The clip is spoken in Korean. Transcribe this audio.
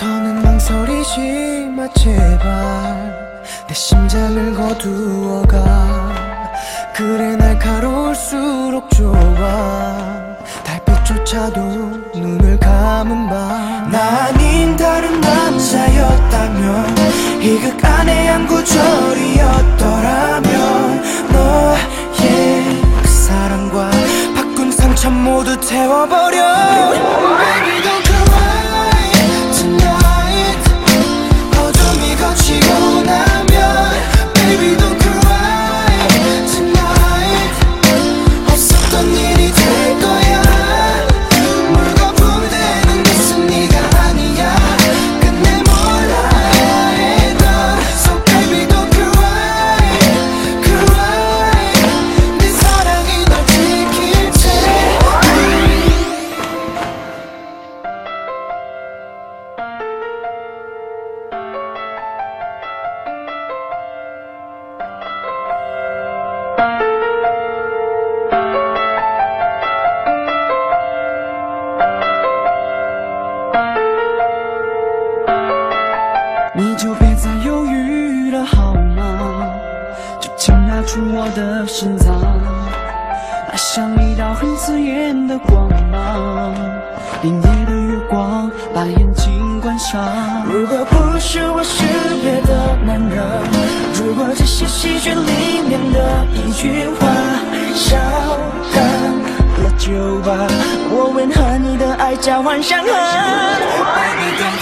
가지 마 제발. 내 심장을 거두어가. 그래 날카로울수록 좋아. 달빛조차도 눈을 감은 밤나 아닌 다른 남자였다면 이극 안에 한 구절이었더라면 너의 그 사랑과 바꾼 상처 모두 태워버려 Suddenly 你就别再犹豫了好吗？就请拿出我的心脏，那像一道很刺眼的光芒。连夜的月光，把眼睛关上。如果不是我是别的男人，如果这些戏剧里面的一句话，烧干了酒吧，我愿和你的爱交换伤痕。Baby don't